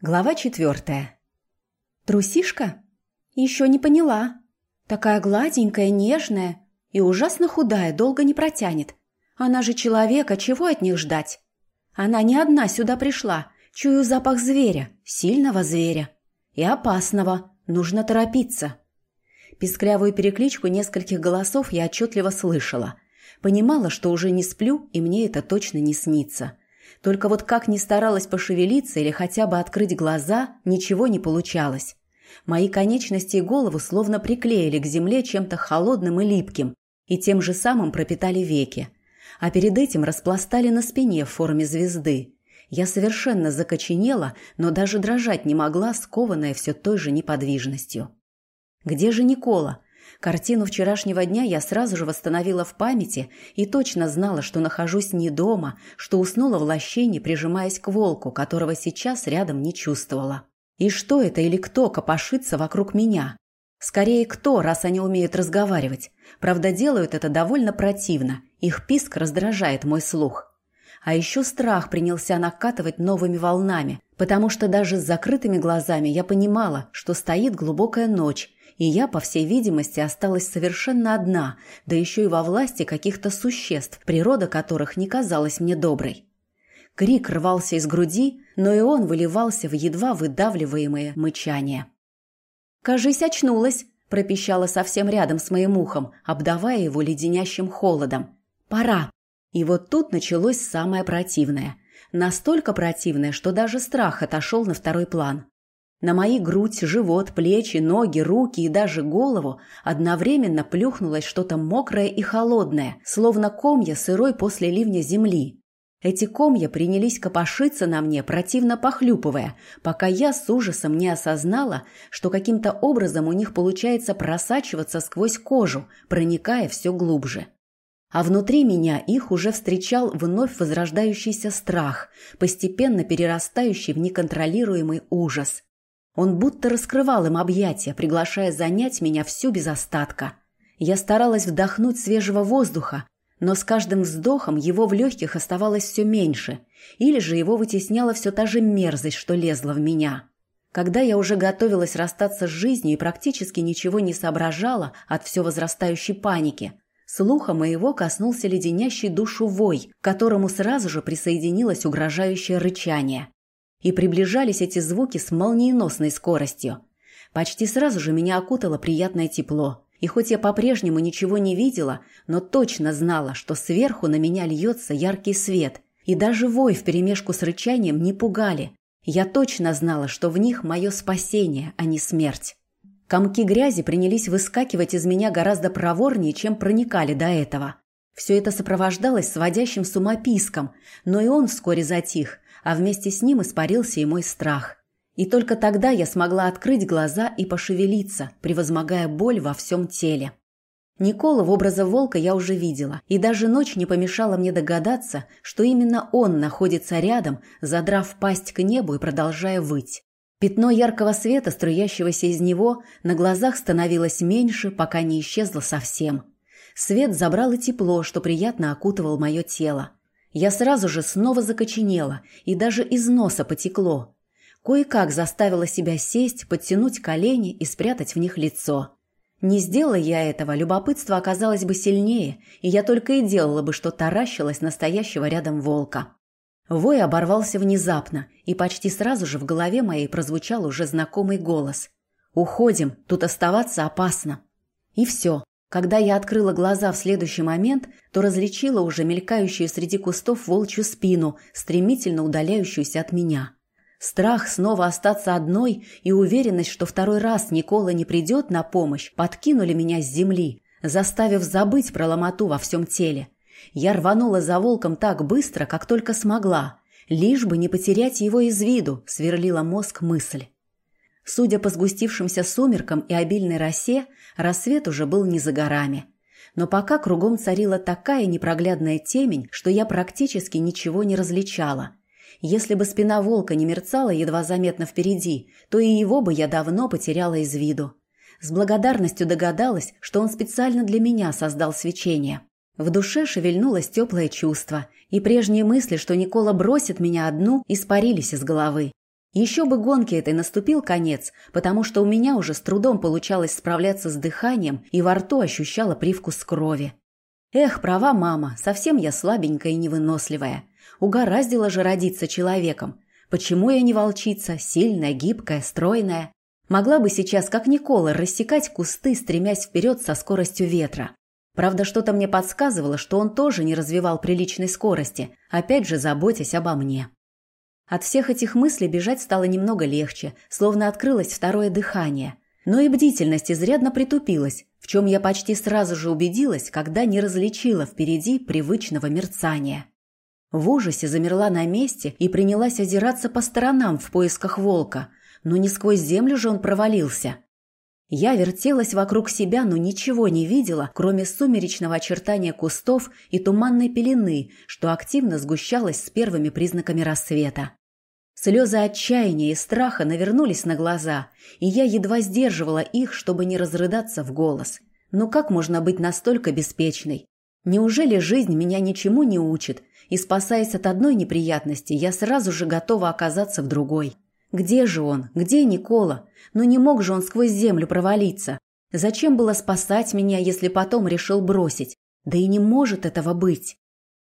Глава четвертая. Трусишка? Еще не поняла. Такая гладенькая, нежная и ужасно худая, долго не протянет. Она же человека, чего от них ждать? Она не одна сюда пришла. Чую запах зверя, сильного зверя. И опасного. Нужно торопиться. Писклявую перекличку нескольких голосов я отчетливо слышала. Понимала, что уже не сплю, и мне это точно не снится. Только вот как ни старалась пошевелиться или хотя бы открыть глаза, ничего не получалось. Мои конечности и голову словно приклеили к земле чем-то холодным и липким, и тем же самым пропитали веки. А перед этим распластали на спине в форме звезды. Я совершенно закоченела, но даже дрожать не могла, скованная все той же неподвижностью. «Где же Никола?» Картину вчерашнего дня я сразу же восстановила в памяти и точно знала, что нахожусь не дома, что уснула в лощине, прижимаясь к волку, которого сейчас рядом не чувствовала. И что это или кто копошится вокруг меня? Скорее, кто, раз они умеют разговаривать. Правда, делают это довольно противно. Их писк раздражает мой слух. А еще страх принялся накатывать новыми волнами, потому что даже с закрытыми глазами я понимала, что стоит глубокая ночь, и я, по всей видимости, осталась совершенно одна, да еще и во власти каких-то существ, природа которых не казалась мне доброй. Крик рвался из груди, но и он выливался в едва выдавливаемое мычание. «Кажись, очнулась!» – пропищала совсем рядом с моим ухом, обдавая его леденящим холодом. «Пора!» И вот тут началось самое противное. Настолько противное, что даже страх отошел на второй план. На мои грудь, живот, плечи, ноги, руки и даже голову одновременно плюхнулось что-то мокрое и холодное, словно комья сырой после ливня земли. Эти комья принялись копошиться на мне, противно похлюпывая, пока я с ужасом не осознала, что каким-то образом у них получается просачиваться сквозь кожу, проникая все глубже. А внутри меня их уже встречал вновь возрождающийся страх, постепенно перерастающий в неконтролируемый ужас – он будто раскрывал им объятия, приглашая занять меня всю без остатка. Я старалась вдохнуть свежего воздуха, но с каждым вздохом его в легких оставалось все меньше, или же его вытесняла все та же мерзость, что лезла в меня. Когда я уже готовилась расстаться с жизнью и практически ничего не соображала от все возрастающей паники, слуха моего коснулся леденящий душу вой, к которому сразу же присоединилось угрожающее рычание. И приближались эти звуки с молниеносной скоростью. Почти сразу же меня окутало приятное тепло. И хоть я по-прежнему ничего не видела, но точно знала, что сверху на меня льется яркий свет. И даже вой вперемешку с рычанием не пугали. Я точно знала, что в них мое спасение, а не смерть. Комки грязи принялись выскакивать из меня гораздо проворнее, чем проникали до этого. Все это сопровождалось сводящим с ума писком, но и он вскоре затих, а вместе с ним испарился и мой страх. И только тогда я смогла открыть глаза и пошевелиться, превозмогая боль во всем теле. Никола в образе волка я уже видела, и даже ночь не помешала мне догадаться, что именно он находится рядом, задрав пасть к небу и продолжая выть. Пятно яркого света, струящегося из него, на глазах становилось меньше, пока не исчезло совсем. Свет забрал и тепло, что приятно окутывал мое тело. Я сразу же снова закоченела, и даже из носа потекло. Кое-как заставила себя сесть, подтянуть колени и спрятать в них лицо. Не сделала я этого, любопытство оказалось бы сильнее, и я только и делала бы, что таращилась настоящего рядом волка. Вой оборвался внезапно, и почти сразу же в голове моей прозвучал уже знакомый голос. «Уходим, тут оставаться опасно». И все. Когда я открыла глаза в следующий момент, то различила уже мелькающую среди кустов волчью спину, стремительно удаляющуюся от меня. Страх снова остаться одной и уверенность, что второй раз Никола не придет на помощь, подкинули меня с земли, заставив забыть про ломоту во всем теле. Я рванула за волком так быстро, как только смогла, лишь бы не потерять его из виду, сверлила мозг мысль. Судя по сгустившимся сумеркам и обильной росе, рассвет уже был не за горами. Но пока кругом царила такая непроглядная темень, что я практически ничего не различала. Если бы спина волка не мерцала едва заметно впереди, то и его бы я давно потеряла из виду. С благодарностью догадалась, что он специально для меня создал свечение. В душе шевельнулось теплое чувство, и прежние мысли, что Никола бросит меня одну, испарились из головы. Еще бы гонке этой наступил конец, потому что у меня уже с трудом получалось справляться с дыханием и во рту ощущала привкус крови. Эх, права мама, совсем я слабенькая и невыносливая. Угораздило же родиться человеком. Почему я не волчица, сильная, гибкая, стройная? Могла бы сейчас, как Никола, рассекать кусты, стремясь вперед со скоростью ветра. Правда, что-то мне подсказывало, что он тоже не развивал приличной скорости, опять же заботясь обо мне. От всех этих мыслей бежать стало немного легче, словно открылось второе дыхание. Но и бдительность изрядно притупилась, в чем я почти сразу же убедилась, когда не различила впереди привычного мерцания. В ужасе замерла на месте и принялась озираться по сторонам в поисках волка, но не сквозь землю же он провалился. Я вертелась вокруг себя, но ничего не видела, кроме сумеречного очертания кустов и туманной пелены, что активно сгущалась с первыми признаками рассвета. Слезы отчаяния и страха навернулись на глаза, и я едва сдерживала их, чтобы не разрыдаться в голос. Но как можно быть настолько беспечной? Неужели жизнь меня ничему не учит, и, спасаясь от одной неприятности, я сразу же готова оказаться в другой? Где же он? Где Никола? Ну не мог же он сквозь землю провалиться. Зачем было спасать меня, если потом решил бросить? Да и не может этого быть.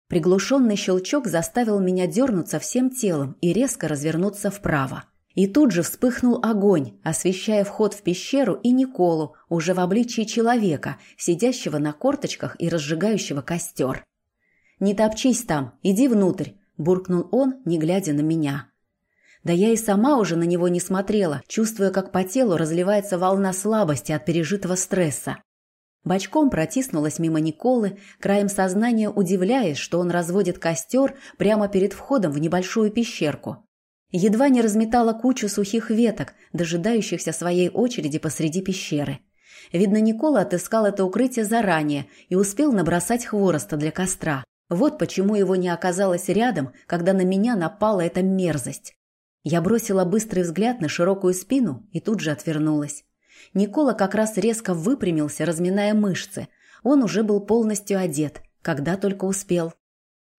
Приглушенный щелчок заставил меня дернуться всем телом и резко развернуться вправо. И тут же вспыхнул огонь, освещая вход в пещеру и Николу, уже в обличии человека, сидящего на корточках и разжигающего костер. «Не топчись там, иди внутрь», – буркнул он, не глядя на меня. Да я и сама уже на него не смотрела, чувствуя, как по телу разливается волна слабости от пережитого стресса. Бочком протиснулась мимо Николы, краем сознания удивляясь, что он разводит костер прямо перед входом в небольшую пещерку. Едва не разметала кучу сухих веток, дожидающихся своей очереди посреди пещеры. Видно, Никола отыскал это укрытие заранее и успел набросать хвороста для костра. Вот почему его не оказалось рядом, когда на меня напала эта мерзость. Я бросила быстрый взгляд на широкую спину и тут же отвернулась. Никола как раз резко выпрямился, разминая мышцы. Он уже был полностью одет, когда только успел.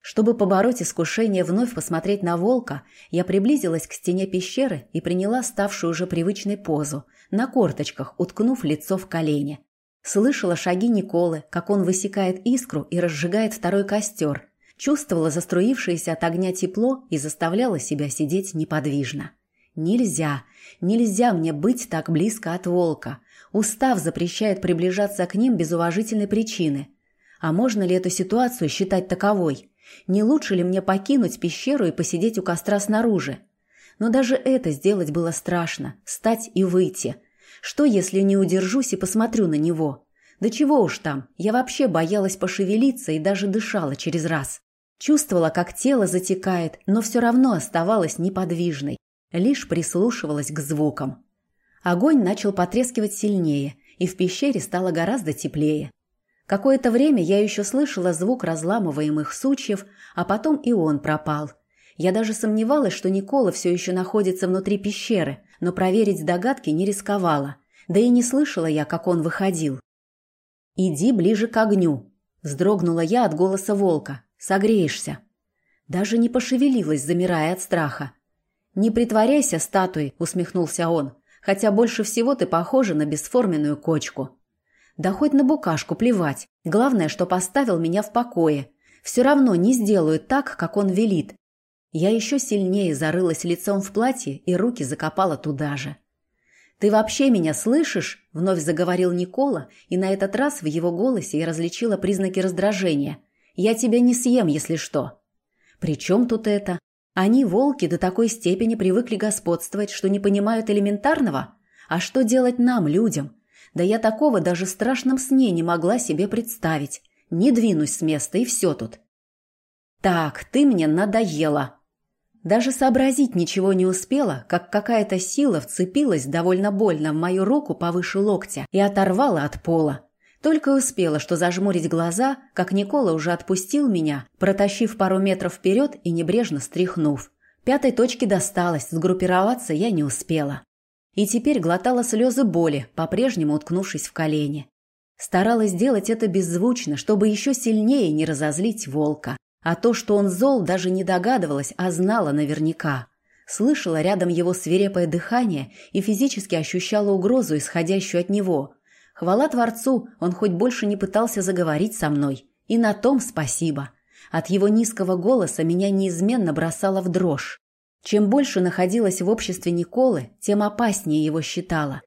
Чтобы побороть искушение вновь посмотреть на волка, я приблизилась к стене пещеры и приняла ставшую уже привычной позу, на корточках, уткнув лицо в колени. Слышала шаги Николы, как он высекает искру и разжигает второй костер. Чувствовала заструившееся от огня тепло и заставляла себя сидеть неподвижно. Нельзя, нельзя мне быть так близко от волка. Устав запрещает приближаться к ним без уважительной причины. А можно ли эту ситуацию считать таковой? Не лучше ли мне покинуть пещеру и посидеть у костра снаружи? Но даже это сделать было страшно, стать и выйти. Что, если не удержусь и посмотрю на него? Да чего уж там, я вообще боялась пошевелиться и даже дышала через раз. Чувствовала, как тело затекает, но все равно оставалась неподвижной, лишь прислушивалась к звукам. Огонь начал потрескивать сильнее, и в пещере стало гораздо теплее. Какое-то время я еще слышала звук разламываемых сучьев, а потом и он пропал. Я даже сомневалась, что Никола все еще находится внутри пещеры, но проверить догадки не рисковала. Да и не слышала я, как он выходил. «Иди ближе к огню», – вздрогнула я от голоса волка. «Согреешься». Даже не пошевелилась, замирая от страха. «Не притворяйся статуей», — усмехнулся он, «хотя больше всего ты похожа на бесформенную кочку». «Да хоть на букашку плевать. Главное, что поставил меня в покое. Все равно не сделаю так, как он велит». Я еще сильнее зарылась лицом в платье и руки закопала туда же. «Ты вообще меня слышишь?» – вновь заговорил Никола, и на этот раз в его голосе я различила признаки раздражения. «Я тебя не съем, если что». «При чем тут это?» Они, волки, до такой степени привыкли господствовать, что не понимают элементарного? А что делать нам, людям? Да я такого даже в страшном сне не могла себе представить. Не двинусь с места, и все тут. Так, ты мне надоела. Даже сообразить ничего не успела, как какая-то сила вцепилась довольно больно в мою руку повыше локтя и оторвала от пола. Только успела, что зажмурить глаза, как Никола уже отпустил меня, протащив пару метров вперед и небрежно стряхнув. Пятой точке досталось, сгруппироваться я не успела. И теперь глотала слезы боли, по-прежнему уткнувшись в колени. Старалась сделать это беззвучно, чтобы еще сильнее не разозлить волка. А то, что он зол, даже не догадывалась, а знала наверняка. Слышала рядом его свирепое дыхание и физически ощущала угрозу, исходящую от него. Хвала Творцу, он хоть больше не пытался заговорить со мной. И на том спасибо. От его низкого голоса меня неизменно бросало в дрожь. Чем больше находилась в обществе Николы, тем опаснее его считала.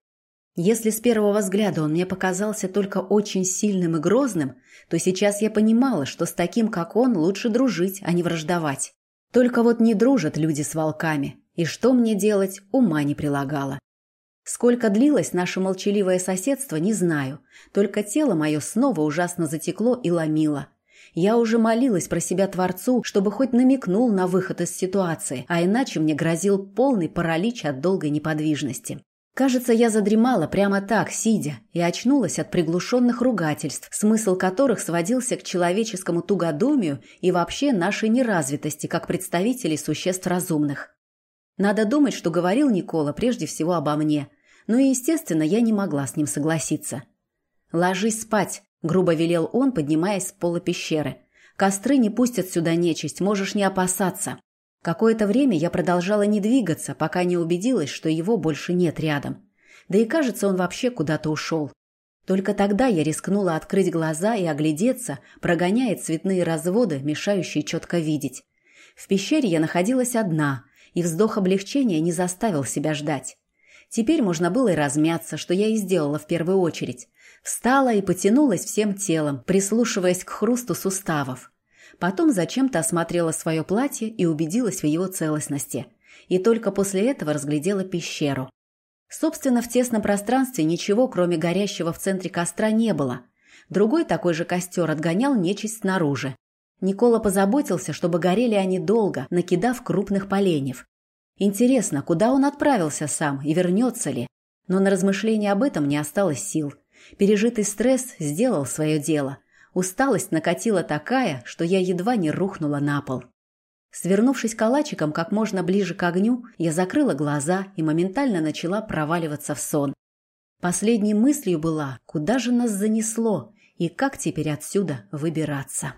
Если с первого взгляда он мне показался только очень сильным и грозным, то сейчас я понимала, что с таким, как он, лучше дружить, а не враждовать. Только вот не дружат люди с волками, и что мне делать, ума не прилагала. Сколько длилось наше молчаливое соседство, не знаю, только тело мое снова ужасно затекло и ломило. Я уже молилась про себя Творцу, чтобы хоть намекнул на выход из ситуации, а иначе мне грозил полный паралич от долгой неподвижности. Кажется, я задремала прямо так, сидя, и очнулась от приглушенных ругательств, смысл которых сводился к человеческому тугодумию и вообще нашей неразвитости как представителей существ разумных. Надо думать, что говорил Никола прежде всего обо мне, но и, естественно, я не могла с ним согласиться. «Ложись спать», — грубо велел он, поднимаясь с пола пещеры. «Костры не пустят сюда нечисть, можешь не опасаться». Какое-то время я продолжала не двигаться, пока не убедилась, что его больше нет рядом. Да и кажется, он вообще куда-то ушел. Только тогда я рискнула открыть глаза и оглядеться, прогоняя цветные разводы, мешающие четко видеть. В пещере я находилась одна, и вздох облегчения не заставил себя ждать. Теперь можно было и размяться, что я и сделала в первую очередь. Встала и потянулась всем телом, прислушиваясь к хрусту суставов. Потом зачем-то осмотрела свое платье и убедилась в его целостности. И только после этого разглядела пещеру. Собственно, в тесном пространстве ничего, кроме горящего в центре костра, не было. Другой такой же костер отгонял нечисть снаружи. Никола позаботился, чтобы горели они долго, накидав крупных поленьев. Интересно, куда он отправился сам и вернется ли? Но на размышления об этом не осталось сил. Пережитый стресс сделал свое дело – Усталость накатила такая, что я едва не рухнула на пол. Свернувшись калачиком как можно ближе к огню, я закрыла глаза и моментально начала проваливаться в сон. Последней мыслью была, куда же нас занесло и как теперь отсюда выбираться.